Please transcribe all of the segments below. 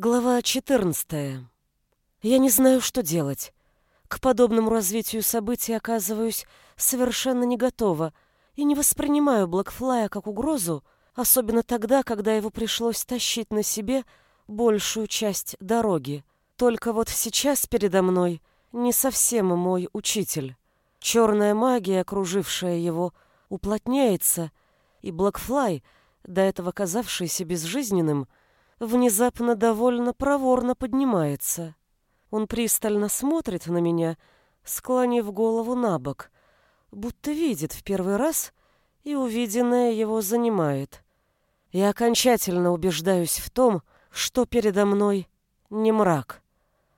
Глава 14. Я не знаю, что делать. К подобному развитию событий оказываюсь совершенно не готова и не воспринимаю Блэкфлая как угрозу, особенно тогда, когда его пришлось тащить на себе большую часть дороги. Только вот сейчас передо мной не совсем мой учитель. Черная магия, окружившая его, уплотняется, и Блэкфлай, до этого казавшийся безжизненным, внезапно довольно проворно поднимается. Он пристально смотрит на меня, склонив голову на бок, будто видит в первый раз, и увиденное его занимает. Я окончательно убеждаюсь в том, что передо мной не мрак.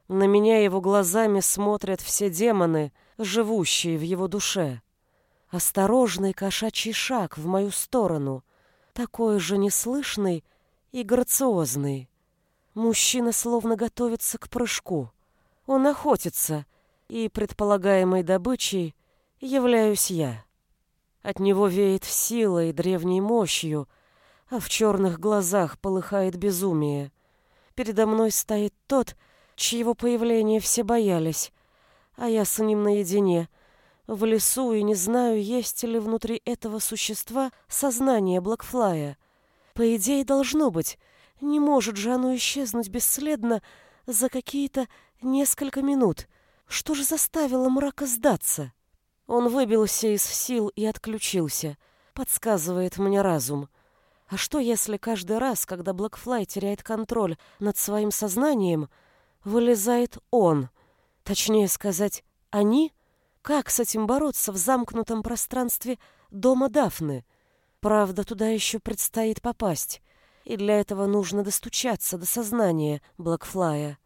На меня его глазами смотрят все демоны, живущие в его душе. Осторожный кошачий шаг в мою сторону, такой же неслышный и грациозный. Мужчина словно готовится к прыжку. Он охотится, и предполагаемой добычей являюсь я. От него веет силой и древней мощью, а в черных глазах полыхает безумие. Передо мной стоит тот, чьего появления все боялись, а я с ним наедине, в лесу и не знаю, есть ли внутри этого существа сознание Блэкфлая — по идее, должно быть. Не может же оно исчезнуть бесследно за какие-то несколько минут. Что же заставило мрака сдаться? Он выбился из сил и отключился, подсказывает мне разум. А что, если каждый раз, когда Блэкфлай теряет контроль над своим сознанием, вылезает он? Точнее сказать, они? Как с этим бороться в замкнутом пространстве дома Дафны? Правда, туда еще предстоит попасть, и для этого нужно достучаться до сознания Блэкфлая.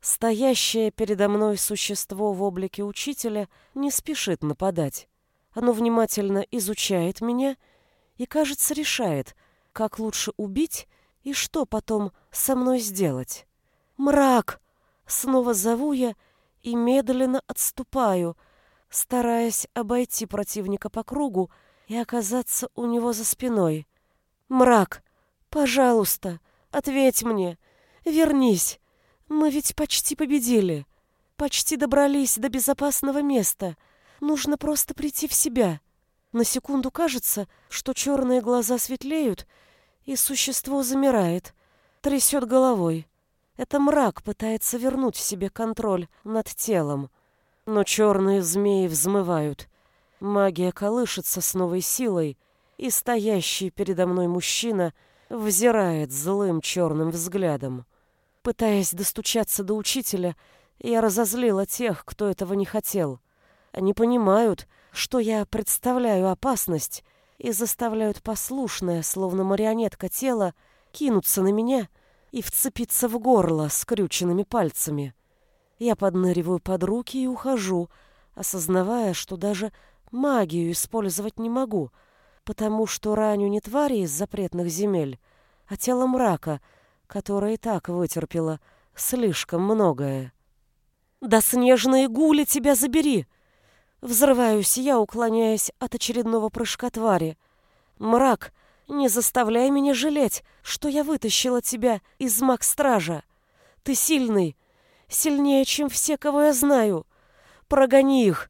Стоящее передо мной существо в облике учителя не спешит нападать. Оно внимательно изучает меня и, кажется, решает, как лучше убить и что потом со мной сделать. «Мрак!» Снова зову я и медленно отступаю, стараясь обойти противника по кругу и оказаться у него за спиной. «Мрак, пожалуйста, ответь мне, вернись. Мы ведь почти победили, почти добрались до безопасного места. Нужно просто прийти в себя». На секунду кажется, что черные глаза светлеют, и существо замирает, трясет головой. Это мрак пытается вернуть себе контроль над телом, но черные змеи взмывают. Магия колышется с новой силой, и стоящий передо мной мужчина взирает злым черным взглядом. Пытаясь достучаться до учителя, я разозлила тех, кто этого не хотел. Они понимают, что я представляю опасность и заставляют послушное, словно марионетка тела, кинуться на меня и вцепиться в горло скрюченными пальцами. Я подныриваю под руки и ухожу, осознавая, что даже Магию использовать не могу, потому что раню не твари из запретных земель, а тело мрака, которое и так вытерпело слишком многое. «Да снежные гули тебя забери!» Взрываюсь я, уклоняясь от очередного прыжка твари. «Мрак, не заставляй меня жалеть, что я вытащила тебя из маг-стража. Ты сильный, сильнее, чем все, кого я знаю. Прогони их,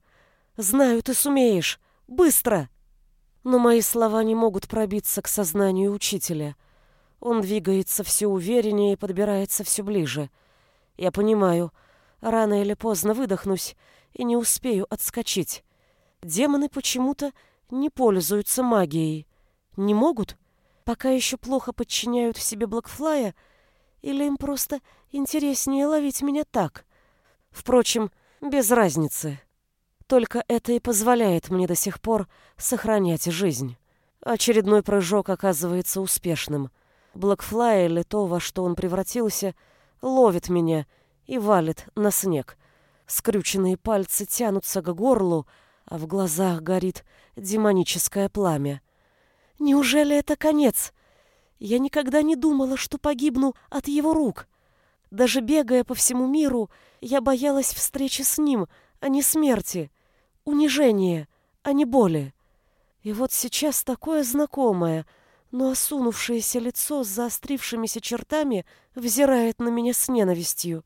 Знаю, ты сумеешь. Быстро!» Но мои слова не могут пробиться к сознанию учителя. Он двигается все увереннее и подбирается все ближе. Я понимаю, рано или поздно выдохнусь и не успею отскочить. Демоны почему-то не пользуются магией. Не могут? Пока еще плохо подчиняют себе Блэкфлая, или им просто интереснее ловить меня так? Впрочем, без разницы. Только это и позволяет мне до сих пор сохранять жизнь. Очередной прыжок оказывается успешным. Блэкфлай или то, во что он превратился, ловит меня и валит на снег. Скрюченные пальцы тянутся к горлу, а в глазах горит демоническое пламя. Неужели это конец? Я никогда не думала, что погибну от его рук. Даже бегая по всему миру, я боялась встречи с ним, а не смерти унижение, а не боли. И вот сейчас такое знакомое, но осунувшееся лицо с заострившимися чертами взирает на меня с ненавистью.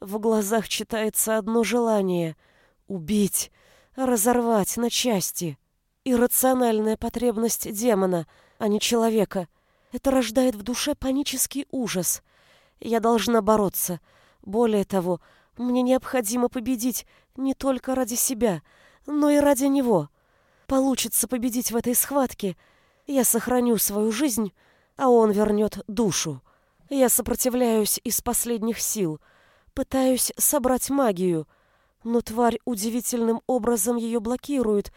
В глазах читается одно желание — убить, разорвать на части. Иррациональная потребность демона, а не человека. Это рождает в душе панический ужас. Я должна бороться. Более того, мне необходимо победить не только ради себя, но и ради него. Получится победить в этой схватке, я сохраню свою жизнь, а он вернет душу. Я сопротивляюсь из последних сил, пытаюсь собрать магию, но тварь удивительным образом ее блокирует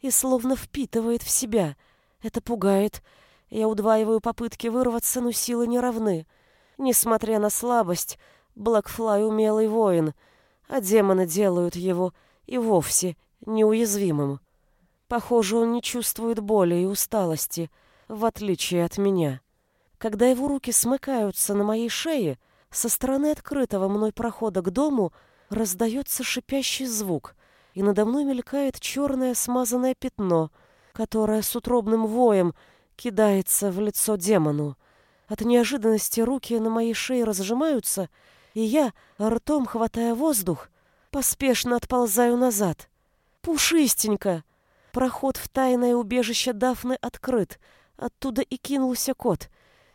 и словно впитывает в себя. Это пугает. Я удваиваю попытки вырваться, но силы не равны. Несмотря на слабость, Блэкфлай умелый воин, а демоны делают его и вовсе неуязвимым. Похоже, он не чувствует боли и усталости, в отличие от меня. Когда его руки смыкаются на моей шее, со стороны открытого мной прохода к дому раздается шипящий звук, и надо мной мелькает черное смазанное пятно, которое с утробным воем кидается в лицо демону. От неожиданности руки на моей шее разжимаются, и я, ртом хватая воздух, поспешно отползаю назад. Пушистенько! Проход в тайное убежище Дафны открыт. Оттуда и кинулся кот.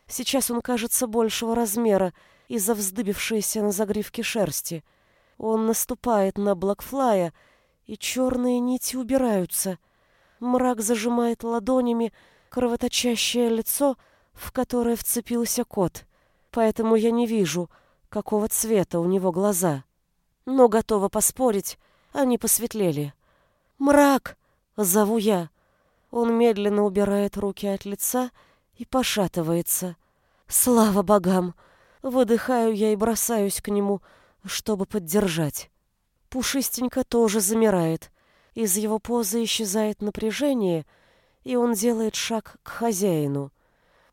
Сейчас он кажется большего размера из-за вздыбившейся на загривке шерсти. Он наступает на Блэкфлая, и черные нити убираются. Мрак зажимает ладонями кровоточащее лицо, в которое вцепился кот. Поэтому я не вижу, какого цвета у него глаза. Но готова поспорить, они посветлели. «Мрак!» — зову я. Он медленно убирает руки от лица и пошатывается. «Слава богам!» Выдыхаю я и бросаюсь к нему, чтобы поддержать. Пушистенько тоже замирает. Из его позы исчезает напряжение, и он делает шаг к хозяину.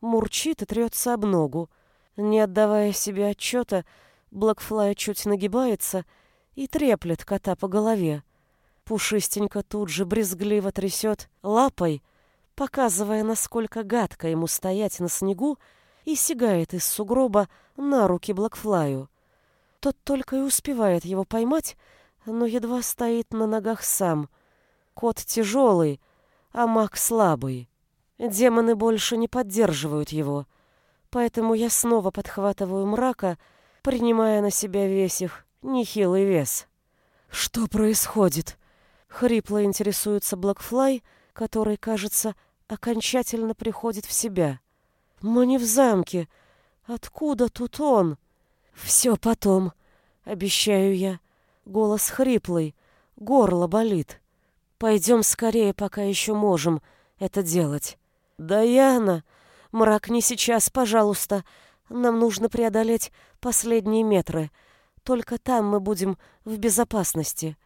Мурчит и трется об ногу. Не отдавая себе отчета, Блэкфлай чуть нагибается и треплет кота по голове. Пушистенько тут же брезгливо трясет лапой, показывая, насколько гадко ему стоять на снегу, и сигает из сугроба на руки Блэкфлаю. Тот только и успевает его поймать, но едва стоит на ногах сам. Кот тяжелый, а маг слабый. Демоны больше не поддерживают его — Поэтому я снова подхватываю мрака, принимая на себя весь их нехилый вес. «Что происходит?» — хрипло интересуется Блэкфлай, который, кажется, окончательно приходит в себя. «Мы не в замке. Откуда тут он?» «Все потом», — обещаю я. Голос хриплый, горло болит. «Пойдем скорее, пока еще можем это делать». «Даяна!» Мрак, не сейчас, пожалуйста. Нам нужно преодолеть последние метры. Только там мы будем в безопасности.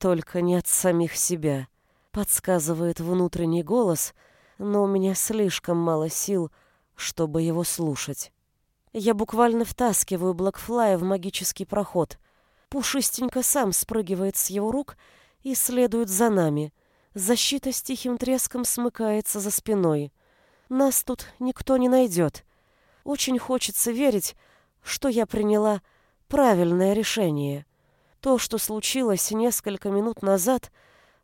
Только не от самих себя, подсказывает внутренний голос, но у меня слишком мало сил, чтобы его слушать. Я буквально втаскиваю Блэкфлая в магический проход. Пушистенько сам спрыгивает с его рук и следует за нами. Защита с тихим треском смыкается за спиной. Нас тут никто не найдет. Очень хочется верить, что я приняла правильное решение. То, что случилось несколько минут назад,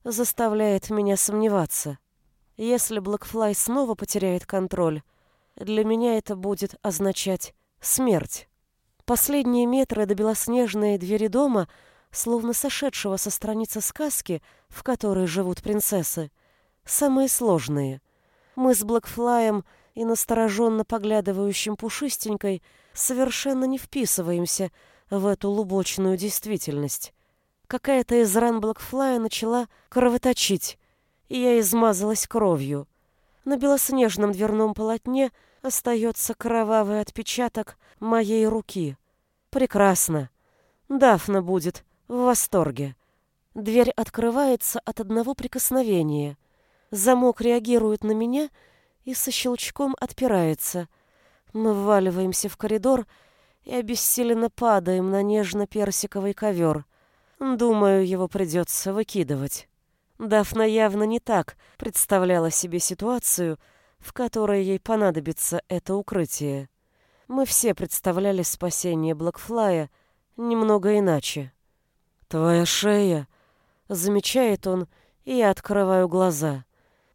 заставляет меня сомневаться. Если Блэкфлай снова потеряет контроль, для меня это будет означать смерть. Последние метры до белоснежной двери дома, словно сошедшего со страницы сказки, в которой живут принцессы, самые сложные. Мы с Блэкфлаем и настороженно поглядывающим пушистенькой совершенно не вписываемся в эту лубочную действительность. Какая-то из ран Блэкфлая начала кровоточить, и я измазалась кровью. На белоснежном дверном полотне остается кровавый отпечаток моей руки. Прекрасно. Дафна будет в восторге. Дверь открывается от одного прикосновения — Замок реагирует на меня и со щелчком отпирается. Мы вваливаемся в коридор и обессиленно падаем на нежно-персиковый ковер. Думаю, его придется выкидывать. Дафна явно не так представляла себе ситуацию, в которой ей понадобится это укрытие. Мы все представляли спасение Блэкфлая немного иначе. «Твоя шея!» — замечает он, и я открываю глаза.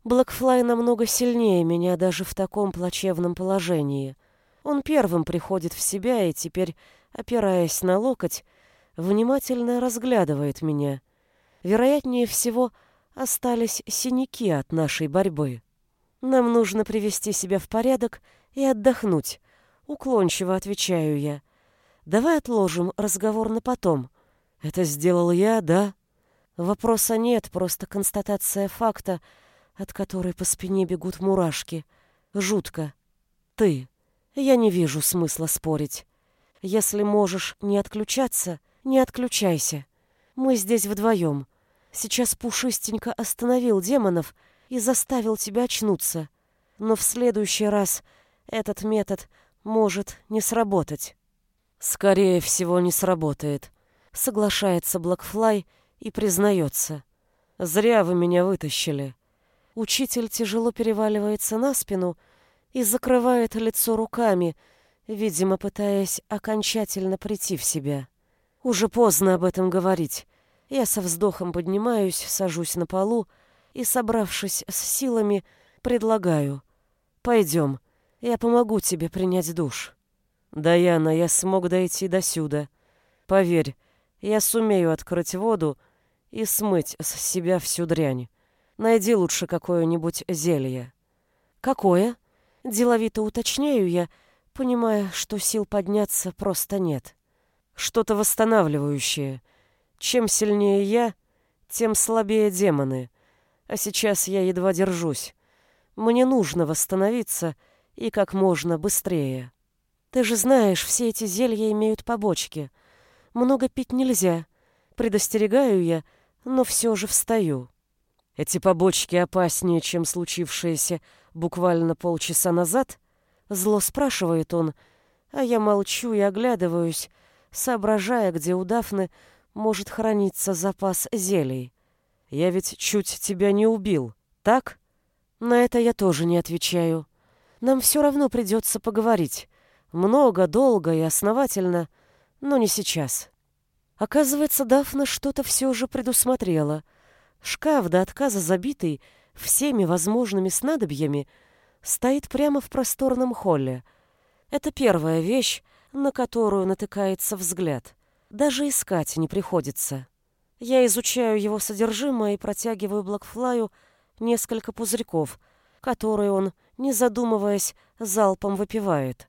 Блэкфлай намного сильнее меня даже в таком плачевном положении. Он первым приходит в себя и теперь, опираясь на локоть, внимательно разглядывает меня. Вероятнее всего, остались синяки от нашей борьбы. Нам нужно привести себя в порядок и отдохнуть. Уклончиво отвечаю я. Давай отложим разговор на потом. Это сделал я, да? Вопроса нет, просто констатация факта — от которой по спине бегут мурашки. Жутко. Ты. Я не вижу смысла спорить. Если можешь не отключаться, не отключайся. Мы здесь вдвоем. Сейчас Пушистенько остановил демонов и заставил тебя очнуться. Но в следующий раз этот метод может не сработать. Скорее всего, не сработает. Соглашается Блэкфлай и признается. Зря вы меня вытащили. Учитель тяжело переваливается на спину и закрывает лицо руками, видимо, пытаясь окончательно прийти в себя. Уже поздно об этом говорить. Я со вздохом поднимаюсь, сажусь на полу и, собравшись с силами, предлагаю. «Пойдем, я помогу тебе принять душ». «Даяна, я смог дойти до сюда. Поверь, я сумею открыть воду и смыть с себя всю дрянь. Найди лучше какое-нибудь зелье. Какое? Деловито уточняю я, понимая, что сил подняться просто нет. Что-то восстанавливающее. Чем сильнее я, тем слабее демоны. А сейчас я едва держусь. Мне нужно восстановиться и как можно быстрее. Ты же знаешь, все эти зелья имеют побочки. Много пить нельзя. Предостерегаю я, но все же встаю. Эти побочки опаснее, чем случившееся буквально полчаса назад? Зло спрашивает он, а я молчу и оглядываюсь, соображая, где у Дафны может храниться запас зелий. Я ведь чуть тебя не убил, так? На это я тоже не отвечаю. Нам все равно придется поговорить. Много, долго и основательно, но не сейчас. Оказывается, Дафна что-то все же предусмотрела — Шкаф до отказа забитый всеми возможными снадобьями стоит прямо в просторном холле. Это первая вещь, на которую натыкается взгляд. Даже искать не приходится. Я изучаю его содержимое и протягиваю Блэкфлаю несколько пузырьков, которые он, не задумываясь, залпом выпивает.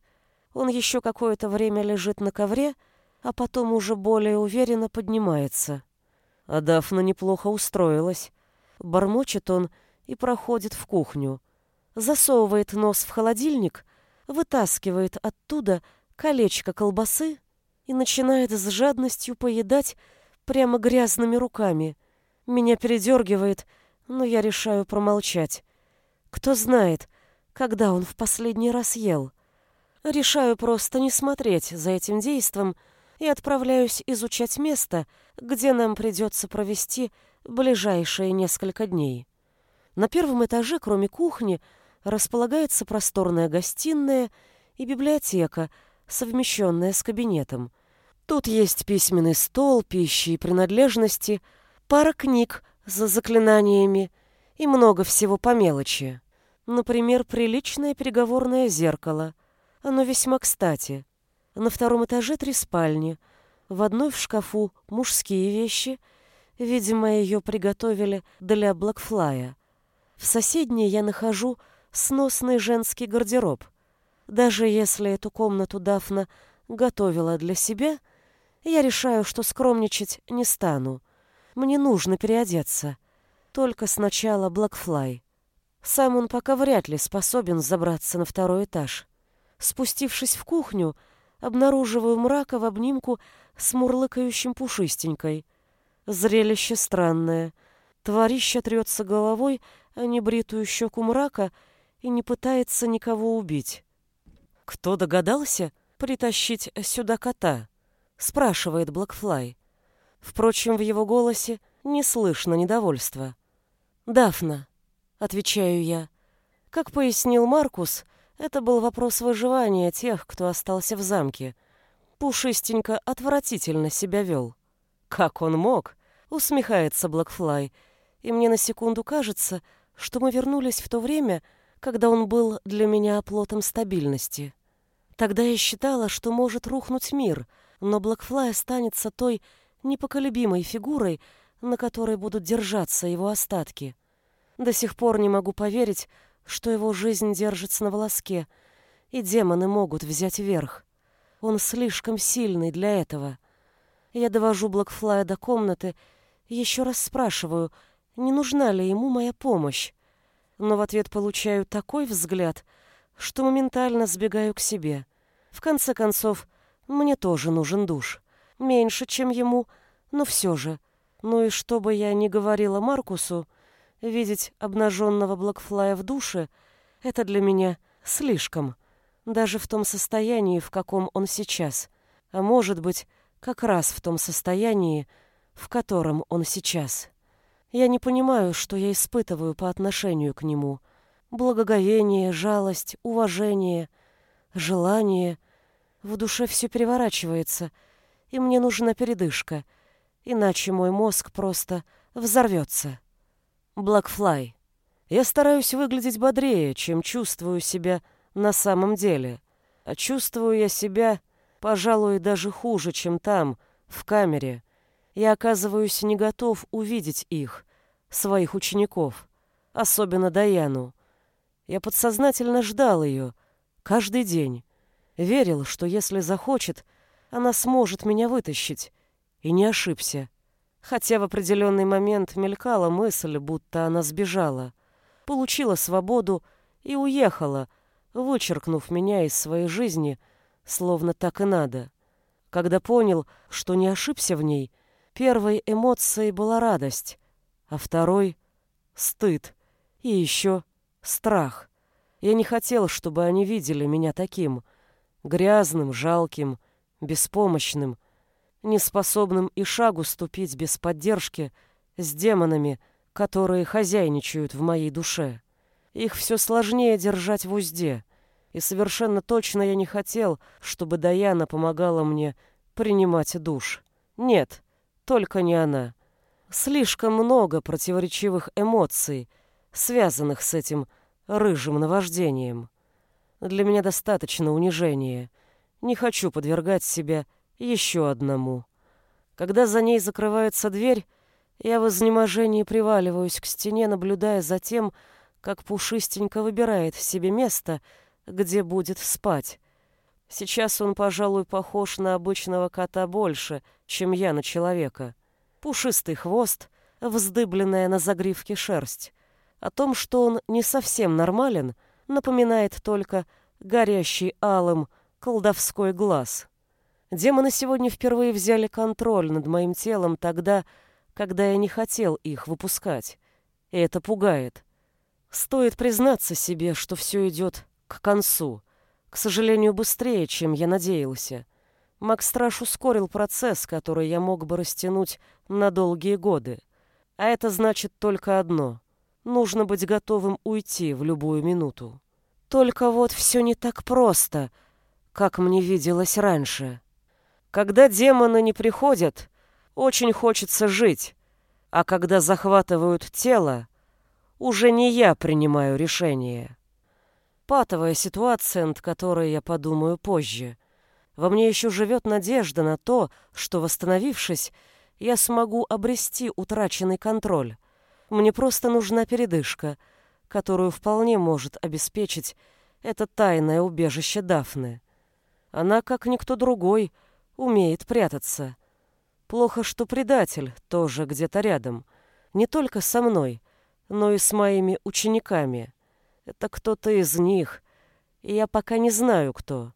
Он еще какое-то время лежит на ковре, а потом уже более уверенно поднимается. А Дафна неплохо устроилась. Бормочет он и проходит в кухню. Засовывает нос в холодильник, вытаскивает оттуда колечко колбасы и начинает с жадностью поедать прямо грязными руками. Меня передергивает, но я решаю промолчать. Кто знает, когда он в последний раз ел. Решаю просто не смотреть за этим действом, и отправляюсь изучать место, где нам придется провести ближайшие несколько дней. На первом этаже, кроме кухни, располагается просторная гостиная и библиотека, совмещенная с кабинетом. Тут есть письменный стол, пищи и принадлежности, пара книг за заклинаниями и много всего по мелочи. Например, приличное переговорное зеркало. Оно весьма кстати. На втором этаже три спальни. В одной в шкафу мужские вещи. Видимо, ее приготовили для Блэкфлая. В соседней я нахожу сносный женский гардероб. Даже если эту комнату Дафна готовила для себя, я решаю, что скромничать не стану. Мне нужно переодеться. Только сначала Блэкфлай. Сам он пока вряд ли способен забраться на второй этаж. Спустившись в кухню, обнаруживаю мрака в обнимку с мурлыкающим пушистенькой. Зрелище странное. Творище трется головой о небритую щеку мрака и не пытается никого убить. «Кто догадался притащить сюда кота?» — спрашивает Блэкфлай. Впрочем, в его голосе не слышно недовольства. «Дафна», — отвечаю я. Как пояснил Маркус, это был вопрос выживания тех, кто остался в замке. Пушистенько отвратительно себя вел. Как он мог? Усмехается Блэкфлай. И мне на секунду кажется, что мы вернулись в то время, когда он был для меня оплотом стабильности. Тогда я считала, что может рухнуть мир, но Блэкфлай останется той непоколебимой фигурой, на которой будут держаться его остатки. До сих пор не могу поверить, что его жизнь держится на волоске, и демоны могут взять верх. Он слишком сильный для этого. Я довожу Блэкфлая до комнаты еще раз спрашиваю, не нужна ли ему моя помощь. Но в ответ получаю такой взгляд, что моментально сбегаю к себе. В конце концов, мне тоже нужен душ. Меньше, чем ему, но все же. Ну и что бы я ни говорила Маркусу, Видеть обнаженного Блэкфлая в душе — это для меня слишком. Даже в том состоянии, в каком он сейчас. А может быть, как раз в том состоянии, в котором он сейчас. Я не понимаю, что я испытываю по отношению к нему. Благоговение, жалость, уважение, желание. В душе все переворачивается, и мне нужна передышка, иначе мой мозг просто взорвется. Блэкфлай. Я стараюсь выглядеть бодрее, чем чувствую себя на самом деле. А чувствую я себя, пожалуй, даже хуже, чем там, в камере. Я оказываюсь не готов увидеть их, своих учеников, особенно Даяну. Я подсознательно ждал ее, каждый день. Верил, что если захочет, она сможет меня вытащить. И не ошибся. Хотя в определенный момент мелькала мысль, будто она сбежала, получила свободу и уехала, вычеркнув меня из своей жизни, словно так и надо. Когда понял, что не ошибся в ней, первой эмоцией была радость, а второй — стыд и еще страх. Я не хотел, чтобы они видели меня таким, грязным, жалким, беспомощным, неспособным и шагу ступить без поддержки с демонами, которые хозяйничают в моей душе. Их все сложнее держать в узде, и совершенно точно я не хотел, чтобы Даяна помогала мне принимать душ. Нет, только не она. Слишком много противоречивых эмоций, связанных с этим рыжим наваждением. Для меня достаточно унижения. Не хочу подвергать себя еще одному. Когда за ней закрывается дверь, я в изнеможении приваливаюсь к стене, наблюдая за тем, как Пушистенько выбирает себе место, где будет спать. Сейчас он, пожалуй, похож на обычного кота больше, чем я на человека. Пушистый хвост, вздыбленная на загривке шерсть. О том, что он не совсем нормален, напоминает только горящий алым колдовской глаз. Демоны сегодня впервые взяли контроль над моим телом тогда, когда я не хотел их выпускать. И это пугает. Стоит признаться себе, что все идет к концу. К сожалению, быстрее, чем я надеялся. Макстраш ускорил процесс, который я мог бы растянуть на долгие годы. А это значит только одно. Нужно быть готовым уйти в любую минуту. Только вот все не так просто, как мне виделось раньше. Когда демоны не приходят, очень хочется жить, а когда захватывают тело, уже не я принимаю решение. Патовая ситуация, над которой я подумаю позже. Во мне еще живет надежда на то, что, восстановившись, я смогу обрести утраченный контроль. Мне просто нужна передышка, которую вполне может обеспечить это тайное убежище Дафны. Она, как никто другой, — умеет прятаться. Плохо, что предатель тоже где-то рядом. Не только со мной, но и с моими учениками. Это кто-то из них, и я пока не знаю, кто.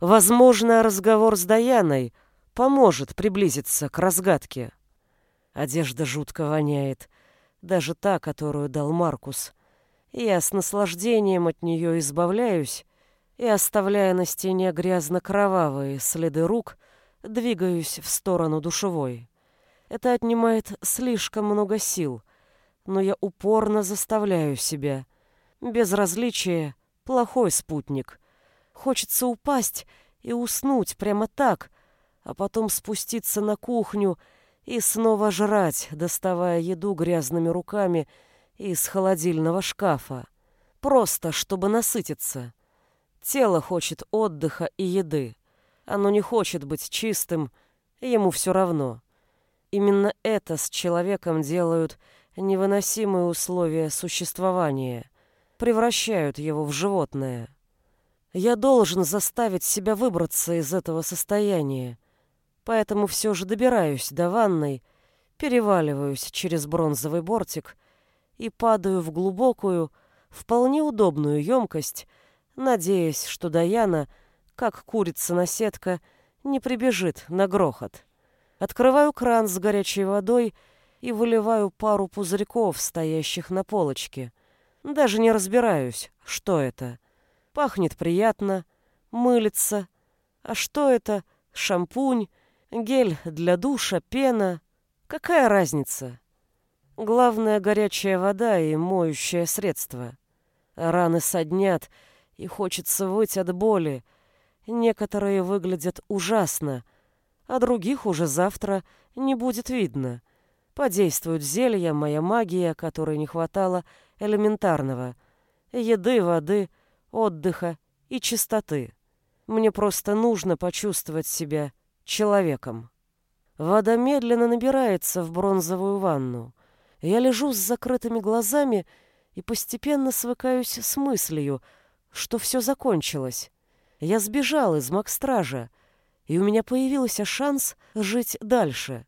Возможно, разговор с Даяной поможет приблизиться к разгадке. Одежда жутко воняет, даже та, которую дал Маркус. Я с наслаждением от нее избавляюсь, и, оставляя на стене грязно-кровавые следы рук, двигаюсь в сторону душевой. Это отнимает слишком много сил, но я упорно заставляю себя. Безразличие — плохой спутник. Хочется упасть и уснуть прямо так, а потом спуститься на кухню и снова жрать, доставая еду грязными руками из холодильного шкафа. Просто, чтобы насытиться. Тело хочет отдыха и еды. Оно не хочет быть чистым, ему все равно. Именно это с человеком делают невыносимые условия существования, превращают его в животное. Я должен заставить себя выбраться из этого состояния, поэтому все же добираюсь до ванной, переваливаюсь через бронзовый бортик и падаю в глубокую, вполне удобную емкость, надеясь, что Даяна, как курица на сетка, не прибежит на грохот. Открываю кран с горячей водой и выливаю пару пузырьков, стоящих на полочке. Даже не разбираюсь, что это. Пахнет приятно, мылится. А что это? Шампунь, гель для душа, пена. Какая разница? Главное — горячая вода и моющее средство. Раны соднят, и хочется выть от боли. Некоторые выглядят ужасно, а других уже завтра не будет видно. Подействуют зелья, моя магия, которой не хватало элементарного. Еды, воды, отдыха и чистоты. Мне просто нужно почувствовать себя человеком. Вода медленно набирается в бронзовую ванну. Я лежу с закрытыми глазами и постепенно свыкаюсь с мыслью, что все закончилось. Я сбежал из Макстража, и у меня появился шанс жить дальше,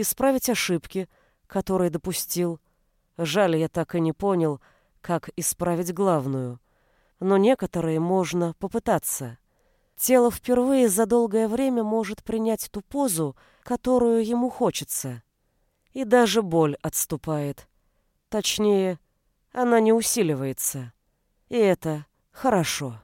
исправить ошибки, которые допустил. Жаль, я так и не понял, как исправить главную. Но некоторые можно попытаться. Тело впервые за долгое время может принять ту позу, которую ему хочется. И даже боль отступает. Точнее, она не усиливается. И это хорошо.